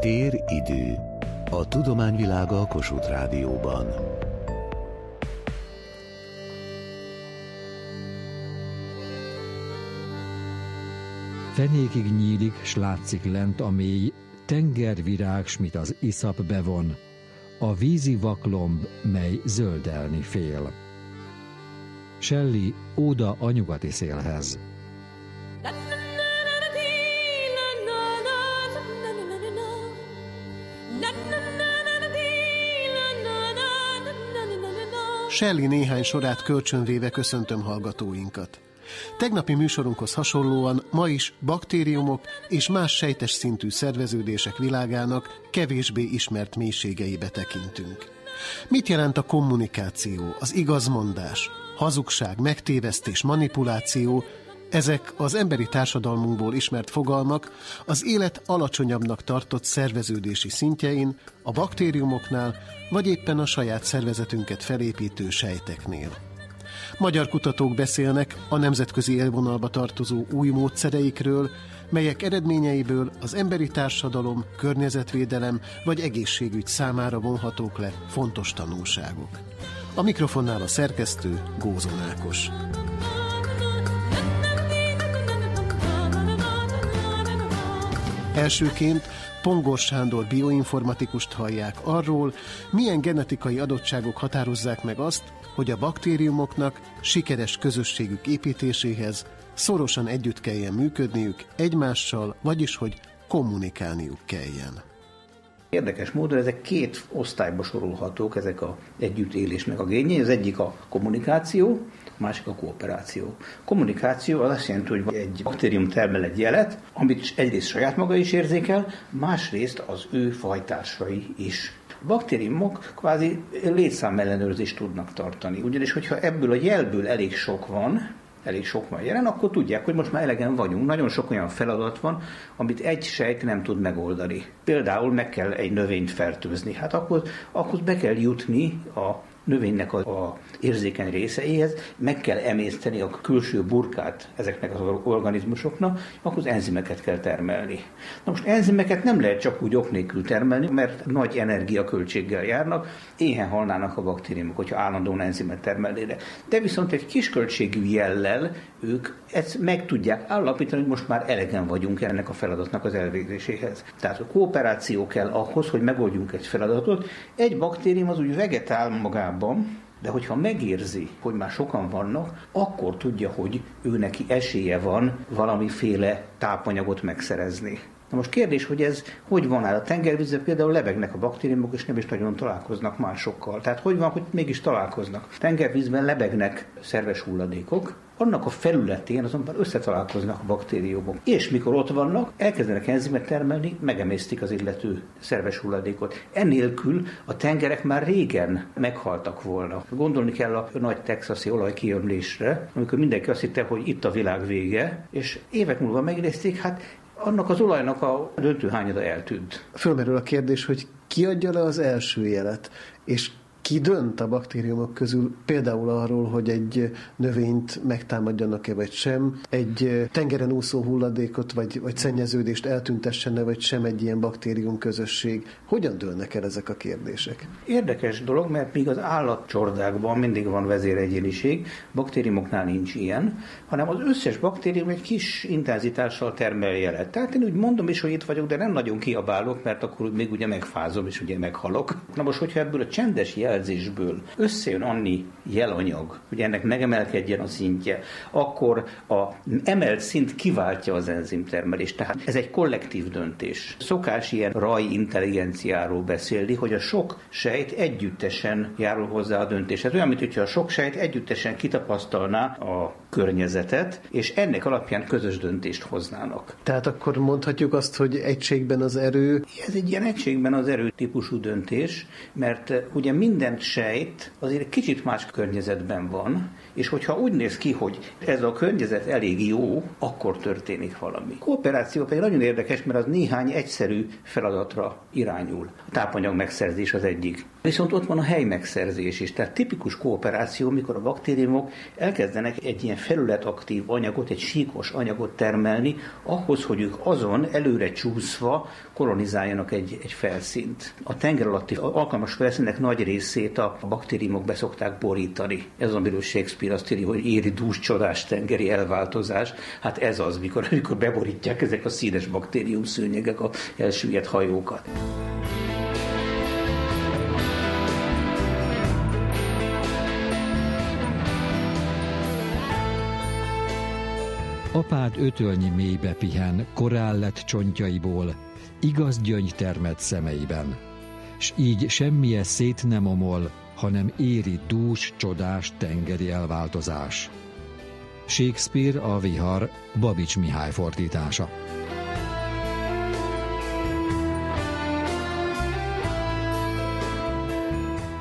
Tér-idő. A tudományvilága a Kossuth Rádióban. Fenékig nyílik, s látszik lent a mély, tengervirág, s mit az iszap bevon, a vízi vaklomb, mely zöldelni fél. Shelley Óda a nyugati szélhez. Shelley néhány sorát kölcsönvéve köszöntöm hallgatóinkat. Tegnapi műsorunkhoz hasonlóan ma is baktériumok és más sejtes szintű szerveződések világának kevésbé ismert mélységeibe tekintünk. Mit jelent a kommunikáció, az igazmondás, hazugság, megtévesztés, manipuláció, ezek az emberi társadalmunkból ismert fogalmak az élet alacsonyabbnak tartott szerveződési szintjein, a baktériumoknál, vagy éppen a saját szervezetünket felépítő sejteknél. Magyar kutatók beszélnek a nemzetközi élvonalba tartozó új módszereikről, melyek eredményeiből az emberi társadalom, környezetvédelem vagy egészségügy számára vonhatók le fontos tanulságok. A mikrofonnál a szerkesztő Gózon Ákos. Elsőként Pongor Sándor bioinformatikust hallják arról, milyen genetikai adottságok határozzák meg azt, hogy a baktériumoknak sikeres közösségük építéséhez szorosan együtt kelljen működniük egymással, vagyis hogy kommunikálniuk kelljen. Érdekes módon ezek két osztályba sorolhatók, ezek a együttélésnek a gényei. Az egyik a kommunikáció, másik a kooperáció. Kommunikáció az azt jelenti, hogy egy baktérium termel egy jelet, amit egyrészt saját maga is érzékel, másrészt az ő fajtársai is. Baktériumok kvázi létszámellenőrzést tudnak tartani. Ugyanis, hogyha ebből a jelből elég sok van, elég sok van jelen, akkor tudják, hogy most már elegen vagyunk. Nagyon sok olyan feladat van, amit egy sejt nem tud megoldani. Például meg kell egy növényt fertőzni. Hát akkor, akkor be kell jutni a növénynek a, a érzékeny részeihez, meg kell emészteni a külső burkát ezeknek az organizmusoknak, akkor enzimeket kell termelni. Na most enzimeket nem lehet csak úgy ok nélkül termelni, mert nagy energiaköltséggel járnak, éhen halnának a baktériumok, hogyha állandóan enzimet termelnének. De viszont egy kisköltségű jellel ők ezt meg tudják állapítani, hogy most már elegen vagyunk ennek a feladatnak az elvégzéséhez. Tehát a kooperáció kell ahhoz, hogy megoldjunk egy feladatot. Egy baktérium az úgy vegetál magában, de hogyha megérzi, hogy már sokan vannak, akkor tudja, hogy ő neki esélye van valamiféle tápanyagot megszerezni. Na most kérdés, hogy ez hogy van áll a tengervízben, például lebegnek a baktériumok, és nem is nagyon találkoznak másokkal. Tehát hogy van, hogy mégis találkoznak. Tengervízben lebegnek szerves hulladékok, annak a felületén azonban összetalálkoznak a baktériumok. És mikor ott vannak, elkezdenek enzimet termelni, megemésztik az illető szerves hulladékot. Ennélkül a tengerek már régen meghaltak volna. Gondolni kell a nagy texasi olajkiömlésre, amikor mindenki azt hitte, hogy itt a világ vége, és évek múlva megnézték, hát annak az olajnak a döntő hányada eltűnt. Fölmerül a kérdés, hogy ki adja le az első jelet, és ki dönt a baktériumok közül például arról, hogy egy növényt megtámadjanak-e vagy sem, egy tengeren úszó hulladékot vagy, vagy szennyeződést eltüntessene vagy sem egy ilyen baktérium közösség. Hogyan dőlnek el ezek a kérdések? Érdekes dolog, mert míg az állatcsordákban mindig van vezéregyéniség, baktériumoknál nincs ilyen, hanem az összes baktérium egy kis intenzitással termel jelet. Tehát én úgy mondom is, hogy itt vagyok, de nem nagyon kiabálok, mert akkor még ugye megfázom és ugye meghalok. Na most, hogyha ebből a csendes jel jelzésből összejön annyi jelanyag, hogy ennek megemelkedjen a szintje, akkor a emelt szint kiváltja az enzimtermelést. Tehát ez egy kollektív döntés. Szokás ilyen raj intelligenciáról beszélni, hogy a sok sejt együttesen járul hozzá a döntéshez. Olyan, mint a sok sejt együttesen kitapasztalná a környezetet, és ennek alapján közös döntést hoznának. Tehát akkor mondhatjuk azt, hogy egységben az erő? Ez egy ilyen egységben az erő típusú döntés, mert ugye minden sejt azért kicsit más környezetben van, És hogyha úgy néz ki, hogy ez a környezet elég jó, akkor történik valami. Kooperáció pedig nagyon érdekes, mert az néhány egyszerű feladatra irányul. A tápanyag megszerzés az egyik. Viszont ott van a hely megszerzés is. Tehát tipikus kooperáció, mikor a baktériumok elkezdenek egy ilyen felületaktív anyagot, egy síkos anyagot termelni, ahhoz, hogy ők azon előre csúszva kolonizáljanak egy, egy felszínt. A tenger alatti alkalmas felszínek nagy részét a baktériumok beszokták borítani. Ez az, amiről Shakespeare azt írja, hogy éri dús csodás tengeri elváltozás. Hát ez az, mikor, amikor beborítják ezek a színes baktérium szőnyegek a elsüllyedt hajókat. Apád ötölnyi mélybe pihen, korál lett csontjaiból, igaz gyöngy termett szemeiben, s így semmije szét nem omol, hanem éri dús, csodás tengeri elváltozás. Shakespeare a vihar, Babics Mihály fordítása.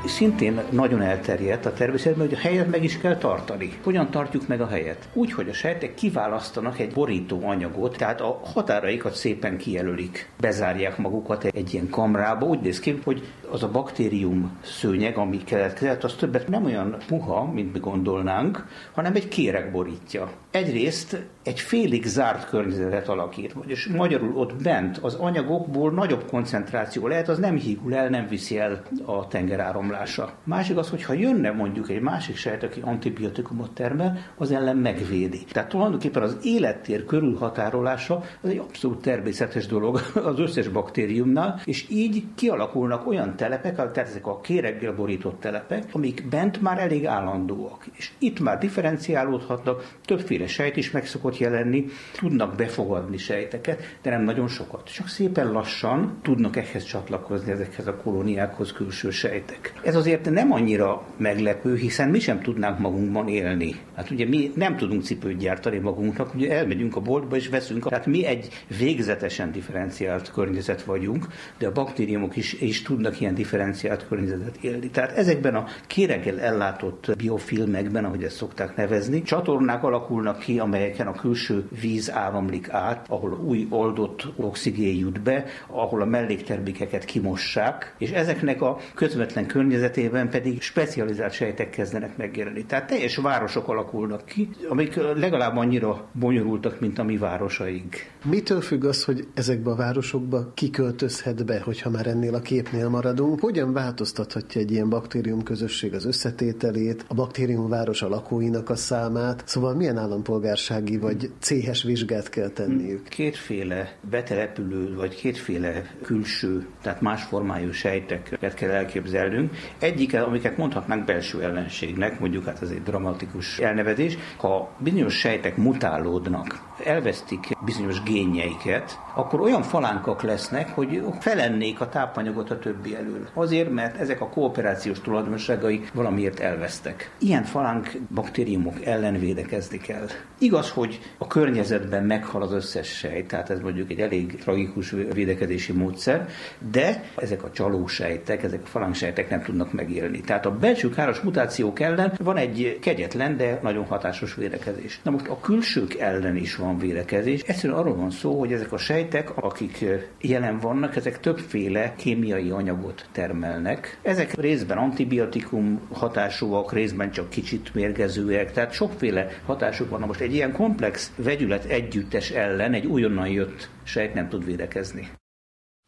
Szintén nagyon elterjedt a természetben, hogy a helyet meg is kell tartani. Hogyan tartjuk meg a helyet? Úgy, hogy a sejtek kiválasztanak egy borító anyagot, tehát a határaikat szépen kijelölik. Bezárják magukat egy ilyen kamrába. Úgy néz ki, hogy az a baktérium szőnyeg, ami keletkezett, az többet nem olyan puha, mint mi gondolnánk, hanem egy kéreg borítja. Egyrészt egy félig zárt környezetet alakít, vagyis magyarul ott bent az anyagokból nagyobb koncentráció lehet, az nem hígul el, nem viszi el a tengeráramlása. Másik az, hogy ha jönne mondjuk egy másik sejt, aki antibiotikumot termel, az ellen megvédi. Tehát tulajdonképpen az élettér körülhatárolása az egy abszolút természetes dolog az összes baktériumnál, és így kialakulnak olyan telepek, tehát ezek a kéreggel borított telepek, amik bent már elég állandóak. És itt már differenciálódhatnak, többféle sejt is meg szokott jelenni, tudnak befogadni sejteket, de nem nagyon sokat. Csak szépen lassan tudnak ehhez csatlakozni ezekhez a kolóniákhoz külső sejtek. Ez azért nem annyira meglepő, hiszen mi sem tudnánk magunkban élni. Hát ugye mi nem tudunk cipőt gyártani magunknak, ugye elmegyünk a boltba és veszünk. Tehát mi egy végzetesen differenciált környezet vagyunk, de a baktériumok is, is tudnak ilyen differenciált környezetet élni. Tehát ezekben a kéreggel ellátott biofilmekben, ahogy ezt szokták nevezni, csatornák alakulnak ki, amelyeken a külső víz áramlik át, ahol új oldott oxigén jut be, ahol a melléktermékeket kimossák, és ezeknek a közvetlen környezetében pedig specializált sejtek kezdenek megjelenni. Tehát teljes városok alakulnak ki, amik legalább annyira bonyolultak, mint a mi városaink. Mitől függ az, hogy ezekbe a városokba kiköltözhet be, hogyha már ennél a képnél maradunk? Hogyan változtathatja egy ilyen baktérium közösség az összetételét, a baktériumváros a lakóinak a számát? Szóval milyen állampolgársági vagy céhes vizsgát kell tenniük? Kétféle betelepülő, vagy kétféle külső, tehát más formájú sejteket kell elképzelnünk. Egyik, amiket mondhatnánk belső ellenségnek, mondjuk hát ez egy dramatikus elnevezés, ha bizonyos sejtek mutálódnak, elvesztik bizonyos génjeiket, akkor olyan falánkak lesznek, hogy felennék a tápanyagot a többi elől. Azért, mert ezek a kooperációs tulajdonságai valamiért elvesztek. Ilyen falánk baktériumok ellen védekezni kell. Igaz, hogy a környezetben meghal az összes sejt, tehát ez mondjuk egy elég tragikus védekezési módszer, de ezek a csalósejtek, ezek a falángsejtek nem tudnak megélni. Tehát a belső káros mutációk ellen van egy kegyetlen, de nagyon hatásos védekezés. Na most a külsők ellen is van védekezés. Egyszerűen arról van szó, hogy ezek a sejtek, akik jelen vannak, ezek többféle kémiai anyagot termelnek. Ezek részben antibiotikum hatásúak, részben csak kicsit mérgezőek, tehát sokféle hatásuk van. Na most egy ilyen komplex vegyület együttes ellen egy újonnan jött sejt nem tud védekezni.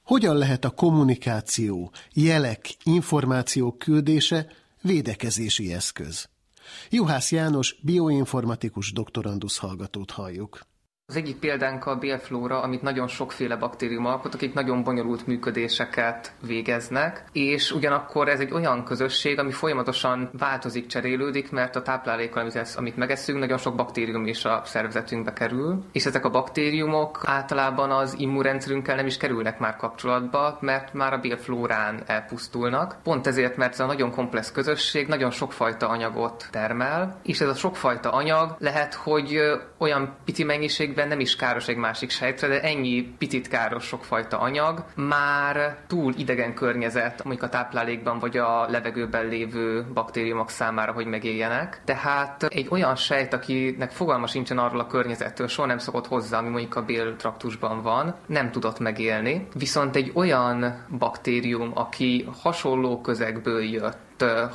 Hogyan lehet a kommunikáció, jelek, információk küldése védekezési eszköz? Juhász János, bioinformatikus doktorandusz hallgatót halljuk. Az egyik példánk a bélflóra, amit nagyon sokféle baktérium alkot, akik nagyon bonyolult működéseket végeznek, és ugyanakkor ez egy olyan közösség, ami folyamatosan változik, cserélődik, mert a táplálékkal, amit, amit megeszünk, nagyon sok baktérium is a szervezetünkbe kerül, és ezek a baktériumok általában az immunrendszerünkkel nem is kerülnek már kapcsolatba, mert már a bélflórán elpusztulnak. Pont ezért, mert ez a nagyon komplex közösség nagyon sokfajta anyagot termel, és ez a sokfajta anyag lehet, hogy olyan piti mennyiség összességében nem is káros egy másik sejtre, de ennyi picit káros sokfajta anyag már túl idegen környezet, mondjuk a táplálékban vagy a levegőben lévő baktériumok számára, hogy megéljenek. Tehát egy olyan sejt, akinek fogalma sincsen arról a környezettől, soha nem szokott hozzá, ami mondjuk a béltraktusban van, nem tudott megélni. Viszont egy olyan baktérium, aki hasonló közegből jött,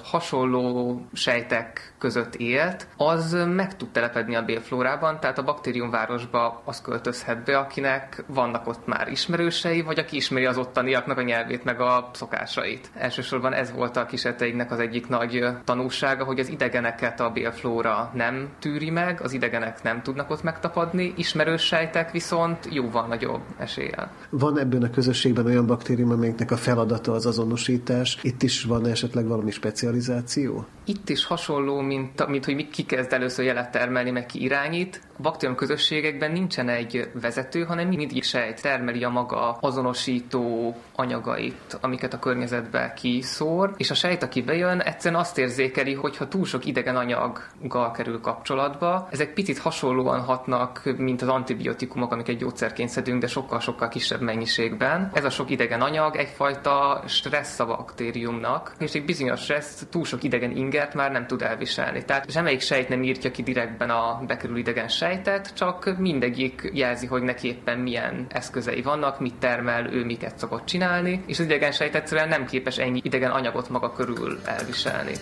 hasonló sejtek között élt, az meg tud telepedni a bélflórában, tehát a baktériumvárosba az költözhet be, akinek vannak ott már ismerősei, vagy aki ismeri az ottaniaknak a nyelvét, meg a szokásait. Elsősorban ez volt a kísérleteiknek az egyik nagy tanulsága, hogy az idegeneket a bélflóra nem tűri meg, az idegenek nem tudnak ott megtapadni, ismerős sejtek viszont jóval nagyobb eséllyel. Van ebben a közösségben olyan baktérium, amelyeknek a feladata az azonosítás. Itt is van esetleg valami specializáció? Itt is hasonló, mint, mint hogy ki kezd először jelet termelni, meg ki irányít. A baktérium közösségekben nincsen egy vezető, hanem mindig sejt termeli a maga azonosító anyagait, amiket a környezetbe kiszór, és a sejt, aki bejön, egyszerűen azt érzékeli, hogy ha túl sok idegen anyaggal kerül kapcsolatba, ezek picit hasonlóan hatnak, mint az antibiotikumok, amiket gyógyszerként szedünk, de sokkal-sokkal kisebb mennyiségben. Ez a sok idegen anyag egyfajta stressz a baktériumnak, és egy bizonyos stressz túl sok idegen ingert már nem tud elviselni. Tehát semmelyik sejt nem írtja ki direktben a bekerül idegen sejtet, csak mindegyik jelzi, hogy neki éppen milyen eszközei vannak, mit termel, ő miket szokott csinálni, és az idegen sejt egyszerűen nem képes ennyi idegen anyagot maga körül elviselni.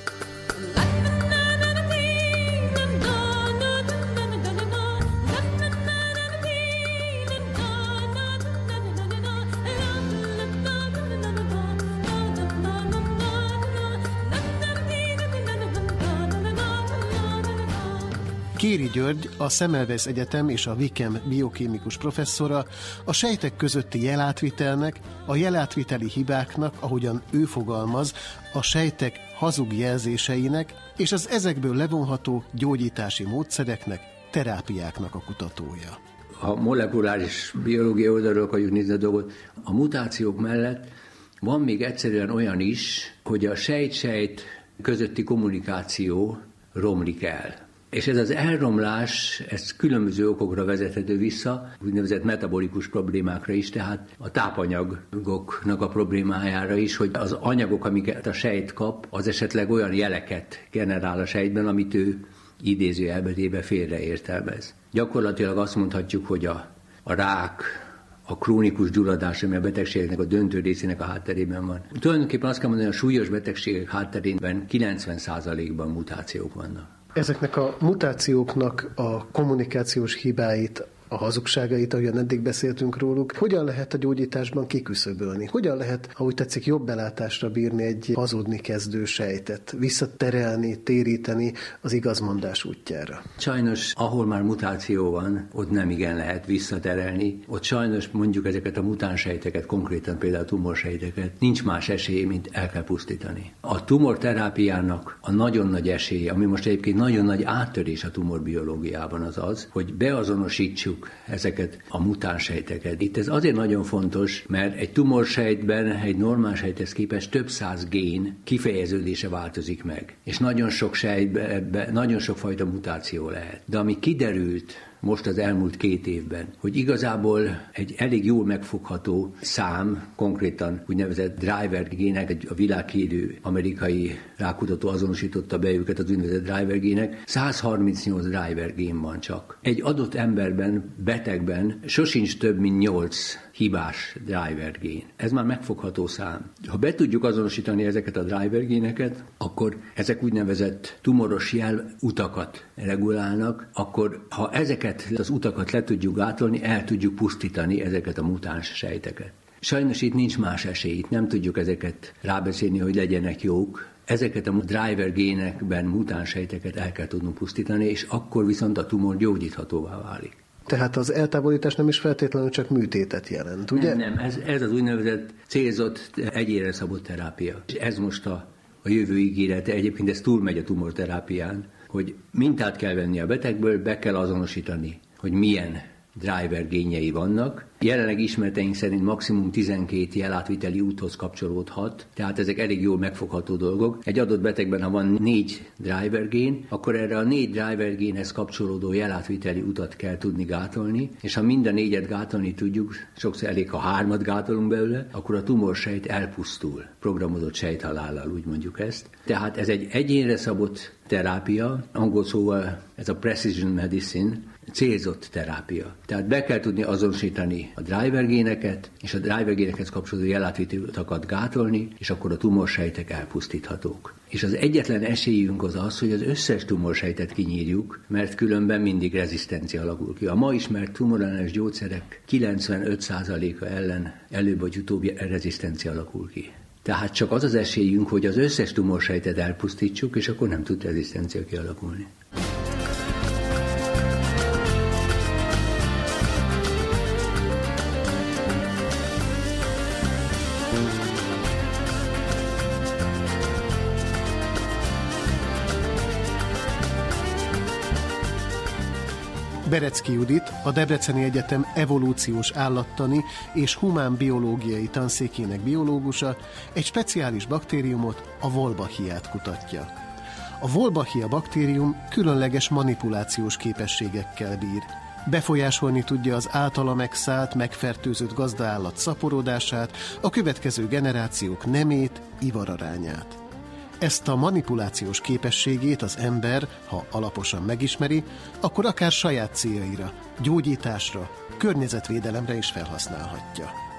Kéri György, a Semmelweis Egyetem és a Vikem biokémikus professzora a sejtek közötti jelátvitelnek, a jelátviteli hibáknak, ahogyan ő fogalmaz, a sejtek hazug jelzéseinek és az ezekből levonható gyógyítási módszereknek, terápiáknak a kutatója. Ha molekuláris biológia oldalról akarjuk nézni a dolgot, a mutációk mellett van még egyszerűen olyan is, hogy a sejt-sejt közötti kommunikáció romlik el. És ez az elromlás, ez különböző okokra vezethető vissza, úgynevezett metabolikus problémákra is, tehát a tápanyagoknak a problémájára is, hogy az anyagok, amiket a sejt kap, az esetleg olyan jeleket generál a sejtben, amit ő idézőjelbetébe félreértelmez. Gyakorlatilag azt mondhatjuk, hogy a, a rák, a krónikus gyulladás, ami a betegségnek a döntő részének a hátterében van. Tulajdonképpen azt kell mondani, hogy a súlyos betegségek hátterében 90%-ban mutációk vannak. Ezeknek a mutációknak a kommunikációs hibáit a hazugságait, ahogyan eddig beszéltünk róluk, hogyan lehet a gyógyításban kiküszöbölni? Hogyan lehet, úgy tetszik, jobb belátásra bírni egy hazudni kezdő sejtet, visszaterelni, téríteni az igazmondás útjára? Sajnos, ahol már mutáció van, ott nem igen lehet visszaterelni. Ott sajnos mondjuk ezeket a mutánsejteket, konkrétan például a tumorsejteket, nincs más esély, mint el kell pusztítani. A tumorterápiának a nagyon nagy esély, ami most egyébként nagyon nagy áttörés a tumorbiológiában az az, hogy beazonosítsuk ezeket a mutánsejteket. Itt ez azért nagyon fontos, mert egy tumorsejtben egy normál sejthez képest több száz gén kifejeződése változik meg. És nagyon sok sejtben nagyon sok fajta mutáció lehet. De ami kiderült most az elmúlt két évben, hogy igazából egy elég jól megfogható szám, konkrétan úgynevezett driver gének, egy a világhírű amerikai rákutató azonosította be őket az úgynevezett driver gének, 138 driver gén van csak. Egy adott emberben, betegben sosincs több, mint 8 hibás driver gén. Ez már megfogható szám. Ha be tudjuk azonosítani ezeket a driver géneket, akkor ezek úgynevezett tumoros jel utakat regulálnak, akkor ha ezeket az utakat le tudjuk gátolni, el tudjuk pusztítani ezeket a mutáns sejteket. Sajnos itt nincs más esély, itt nem tudjuk ezeket rábeszélni, hogy legyenek jók, ezeket a driver génekben mutáns sejteket el kell tudnunk pusztítani, és akkor viszont a tumor gyógyíthatóvá válik. Tehát az eltávolítás nem is feltétlenül csak műtétet jelent, ugye? Nem, nem. Ez, ez az úgynevezett célzott egyére szabott terápia. És ez most a, a jövő ígérete. Egyébként ez túlmegy a tumorterápián, hogy mintát kell venni a betegből, be kell azonosítani, hogy milyen driver génjei vannak. Jelenleg ismereteink szerint maximum 12 jelátviteli úthoz kapcsolódhat, tehát ezek elég jól megfogható dolgok. Egy adott betegben, ha van négy driver gén, akkor erre a négy driver génhez kapcsolódó jelátviteli utat kell tudni gátolni, és ha mind a négyet gátolni tudjuk, sokszor elég, ha hármat gátolunk belőle, akkor a tumorsejt elpusztul, programozott sejthalállal, úgy mondjuk ezt. Tehát ez egy egyénre szabott terápia, angol szóval ez a precision medicine, célzott terápia. Tehát be kell tudni azonosítani a driver géneket, és a driver génekhez kapcsolódó jelátvitőtakat gátolni, és akkor a tumorsejtek elpusztíthatók. És az egyetlen esélyünk az az, hogy az összes tumorsejtet kinyírjuk, mert különben mindig rezisztencia alakul ki. A ma ismert tumorellenes gyógyszerek 95%-a ellen előbb vagy utóbb rezisztencia alakul ki. Tehát csak az az esélyünk, hogy az összes tumorsejtet elpusztítsuk, és akkor nem tud rezisztencia kialakulni. Berecki Judit, a Debreceni Egyetem evolúciós állattani és humán biológiai tanszékének biológusa egy speciális baktériumot, a Wolbachiát kutatja. A Wolbachia baktérium különleges manipulációs képességekkel bír. Befolyásolni tudja az általa megszállt, megfertőzött gazdaállat szaporodását, a következő generációk nemét, ivararányát. Ezt a manipulációs képességét az ember, ha alaposan megismeri, akkor akár saját céljaira, gyógyításra, környezetvédelemre is felhasználhatja.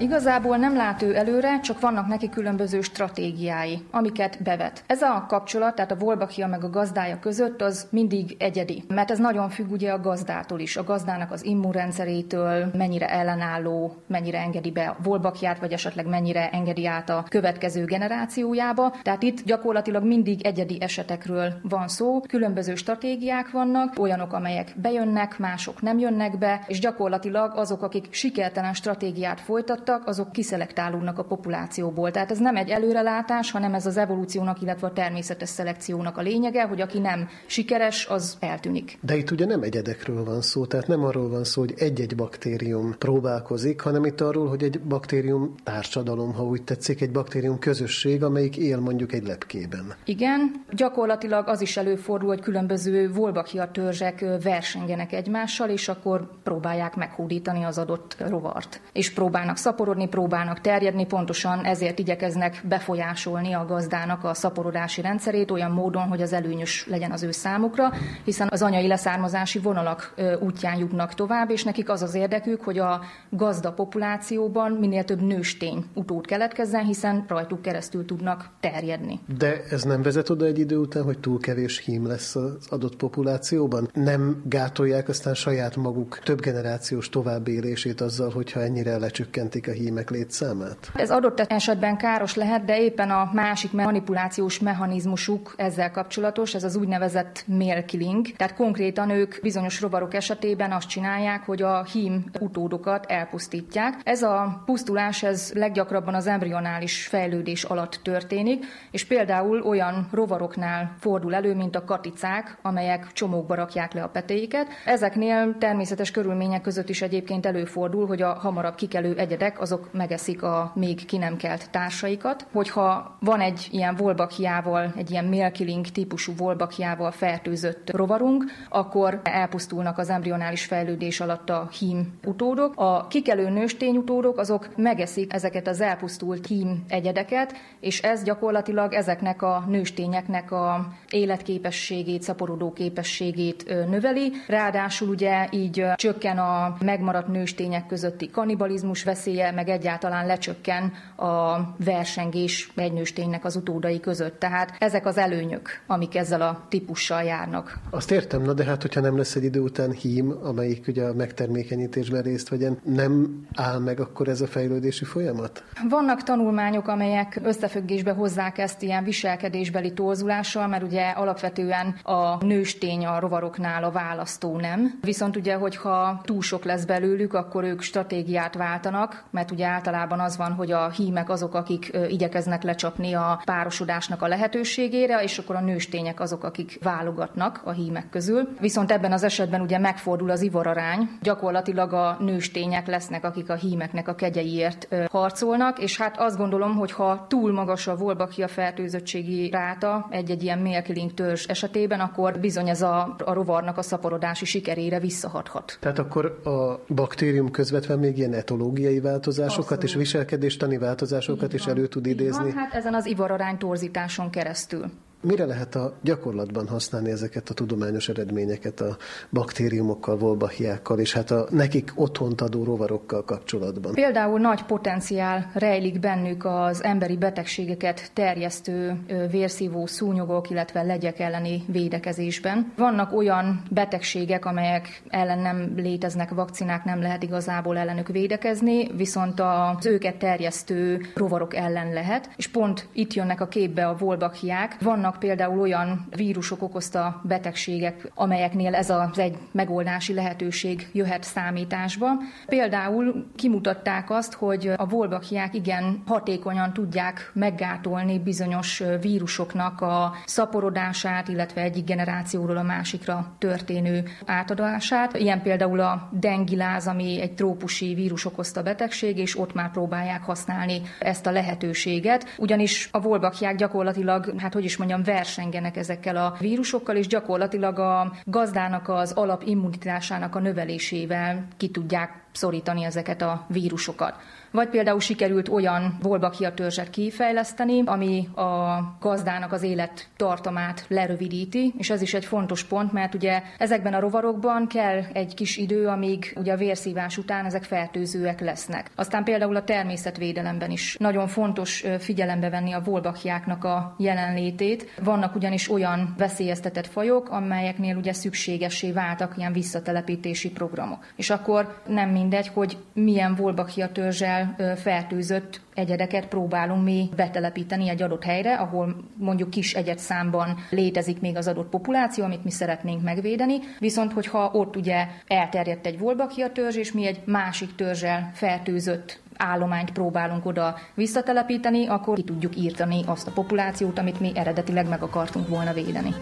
Igazából nem lát ő előre, csak vannak neki különböző stratégiái, amiket bevet. Ez a kapcsolat, tehát a Volbachia meg a gazdája között az mindig egyedi, mert ez nagyon függ ugye a gazdától is, a gazdának az immunrendszerétől, mennyire ellenálló, mennyire engedi be a Volbachiát, vagy esetleg mennyire engedi át a következő generációjába. Tehát itt gyakorlatilag mindig egyedi esetekről van szó, különböző stratégiák vannak, olyanok, amelyek bejönnek, mások nem jönnek be, és gyakorlatilag azok, akik sikertelen stratégiát folytatnak, elfogadtak, azok kiszelektálódnak a populációból. Tehát ez nem egy előrelátás, hanem ez az evolúciónak, illetve a természetes szelekciónak a lényege, hogy aki nem sikeres, az eltűnik. De itt ugye nem egyedekről van szó, tehát nem arról van szó, hogy egy-egy baktérium próbálkozik, hanem itt arról, hogy egy baktérium társadalom, ha úgy tetszik, egy baktérium közösség, amelyik él mondjuk egy lepkében. Igen, gyakorlatilag az is előfordul, hogy különböző volbakia törzsek versengenek egymással, és akkor próbálják meghódítani az adott rovart. És próbálnak szap szaporodni próbálnak terjedni, pontosan ezért igyekeznek befolyásolni a gazdának a szaporodási rendszerét olyan módon, hogy az előnyös legyen az ő számukra, hiszen az anyai leszármazási vonalak útján jutnak tovább, és nekik az az érdekük, hogy a gazda populációban minél több nőstény utód keletkezzen, hiszen rajtuk keresztül tudnak terjedni. De ez nem vezet oda egy idő után, hogy túl kevés hím lesz az adott populációban? Nem gátolják aztán saját maguk több generációs továbbélését azzal, hogyha ennyire lecsökkentik a hímek létszámát? Ez adott esetben káros lehet, de éppen a másik manipulációs mechanizmusuk ezzel kapcsolatos, ez az úgynevezett mail killing. Tehát konkrétan ők bizonyos rovarok esetében azt csinálják, hogy a hím utódokat elpusztítják. Ez a pusztulás ez leggyakrabban az embrionális fejlődés alatt történik, és például olyan rovaroknál fordul elő, mint a katicák, amelyek csomókba rakják le a petéiket. Ezeknél természetes körülmények között is egyébként előfordul, hogy a hamarabb kikelő egyedek azok megeszik a még ki nem kelt társaikat. Hogyha van egy ilyen volbakiával, egy ilyen milkilling típusú volbakiával fertőzött rovarunk, akkor elpusztulnak az embrionális fejlődés alatt a hím utódok. A kikelő nőstény utódok azok megeszik ezeket az elpusztult hím egyedeket, és ez gyakorlatilag ezeknek a nőstényeknek a életképességét, szaporodó képességét növeli. Ráadásul ugye így csökken a megmaradt nőstények közötti kanibalizmus veszélye, meg egyáltalán lecsökken a versengés egy nősténynek az utódai között. Tehát ezek az előnyök, amik ezzel a típussal járnak. Azt értem, na de hát, hogyha nem lesz egy idő után hím, amelyik ugye a megtermékenyítésben részt vegyen, nem áll meg akkor ez a fejlődési folyamat? Vannak tanulmányok, amelyek összefüggésbe hozzák ezt ilyen viselkedésbeli torzulással, mert ugye alapvetően a nőstény a rovaroknál a választó nem. Viszont ugye, hogyha túl sok lesz belőlük, akkor ők stratégiát váltanak, mert ugye általában az van, hogy a hímek azok, akik igyekeznek lecsapni a párosodásnak a lehetőségére, és akkor a nőstények azok, akik válogatnak a hímek közül. Viszont ebben az esetben ugye megfordul az ivorarány, gyakorlatilag a nőstények lesznek, akik a hímeknek a kegyeiért harcolnak, és hát azt gondolom, hogy ha túl magas a volbakia fertőzöttségi ráta egy-egy ilyen mélkiling törzs esetében, akkor bizony ez a, a rovarnak a szaporodási sikerére visszahathat. Tehát akkor a baktérium közvetve még ilyen etológiai változásokat Abszolút. és viselkedéstani változásokat is elő tud idézni? Van, hát ezen az ivarorány torzításon keresztül. Mire lehet a gyakorlatban használni ezeket a tudományos eredményeket a baktériumokkal, volbahiákkal, és hát a nekik otthont adó rovarokkal kapcsolatban? Például nagy potenciál rejlik bennük az emberi betegségeket terjesztő vérszívó szúnyogok, illetve legyek elleni védekezésben. Vannak olyan betegségek, amelyek ellen nem léteznek vakcinák, nem lehet igazából ellenük védekezni, viszont az őket terjesztő rovarok ellen lehet, és pont itt jönnek a képbe a volbahiák. Vannak vannak például olyan vírusok okozta betegségek, amelyeknél ez az egy megoldási lehetőség jöhet számításba. Például kimutatták azt, hogy a volbakiák igen hatékonyan tudják meggátolni bizonyos vírusoknak a szaporodását, illetve egyik generációról a másikra történő átadását. Ilyen például a dengiláz, ami egy trópusi vírus okozta betegség, és ott már próbálják használni ezt a lehetőséget, ugyanis a volbakiák gyakorlatilag, hát hogy is mondjam, hogyan versengenek ezekkel a vírusokkal, és gyakorlatilag a gazdának az alapimmunitásának a növelésével ki tudják szorítani ezeket a vírusokat. Vagy például sikerült olyan volbakia törzset kifejleszteni, ami a gazdának az élettartamát lerövidíti, és ez is egy fontos pont, mert ugye ezekben a rovarokban kell egy kis idő, amíg ugye a vérszívás után ezek fertőzőek lesznek. Aztán például a természetvédelemben is nagyon fontos figyelembe venni a volbakiáknak a jelenlétét. Vannak ugyanis olyan veszélyeztetett fajok, amelyeknél ugye szükségessé váltak ilyen visszatelepítési programok. És akkor nem mindegy, hogy milyen volbakia törzsel ezzel fertőzött egyedeket próbálunk mi betelepíteni egy adott helyre, ahol mondjuk kis egyed számban létezik még az adott populáció, amit mi szeretnénk megvédeni, viszont hogyha ott ugye elterjedt egy volbakia törzs, és mi egy másik törzsel fertőzött állományt próbálunk oda visszatelepíteni, akkor ki tudjuk írtani azt a populációt, amit mi eredetileg meg akartunk volna védeni.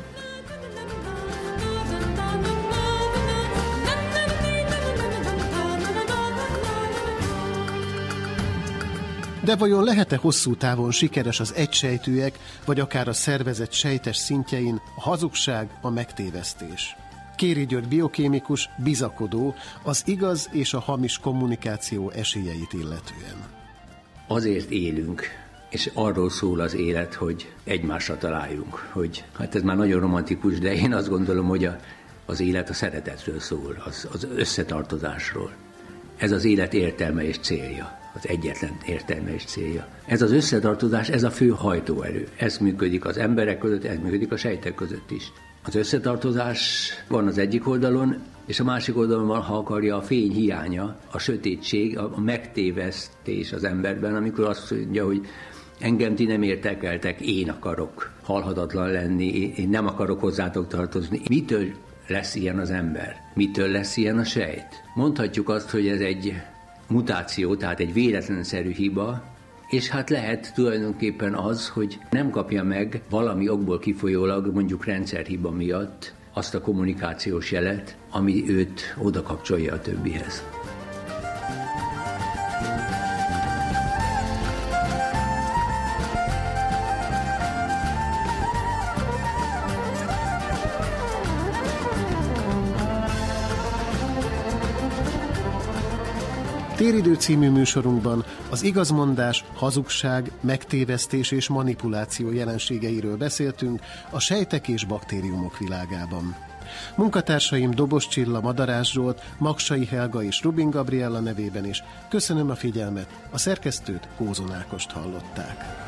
De vajon lehet-e hosszú távon sikeres az egysejtűek, vagy akár a szervezet sejtes szintjein a hazugság, a megtévesztés? Kéri György biokémikus, bizakodó, az igaz és a hamis kommunikáció esélyeit illetően. Azért élünk, és arról szól az élet, hogy egymásra találjunk, hogy hát ez már nagyon romantikus, de én azt gondolom, hogy a, az élet a szeretetről szól, az, az összetartozásról. Ez az élet értelme és célja az egyetlen értelme és célja. Ez az összetartozás, ez a fő hajtóerő. Ez működik az emberek között, ez működik a sejtek között is. Az összetartozás van az egyik oldalon, és a másik oldalon van, ha akarja, a fény hiánya, a sötétség, a megtévesztés az emberben, amikor azt mondja, hogy engem ti nem értekeltek, én akarok halhatatlan lenni, én nem akarok hozzátok tartozni. Mitől lesz ilyen az ember? Mitől lesz ilyen a sejt? Mondhatjuk azt, hogy ez egy mutáció, tehát egy véletlenszerű hiba, és hát lehet tulajdonképpen az, hogy nem kapja meg valami okból kifolyólag, mondjuk rendszerhiba miatt azt a kommunikációs jelet, ami őt oda kapcsolja a többihez. Téridő című műsorunkban az igazmondás, hazugság, megtévesztés és manipuláció jelenségeiről beszéltünk a sejtek és baktériumok világában. Munkatársaim Dobos Csilla, Madarás Zsolt, Maksai Helga és Rubin Gabriella nevében is köszönöm a figyelmet, a szerkesztőt Kózon Ákost hallották.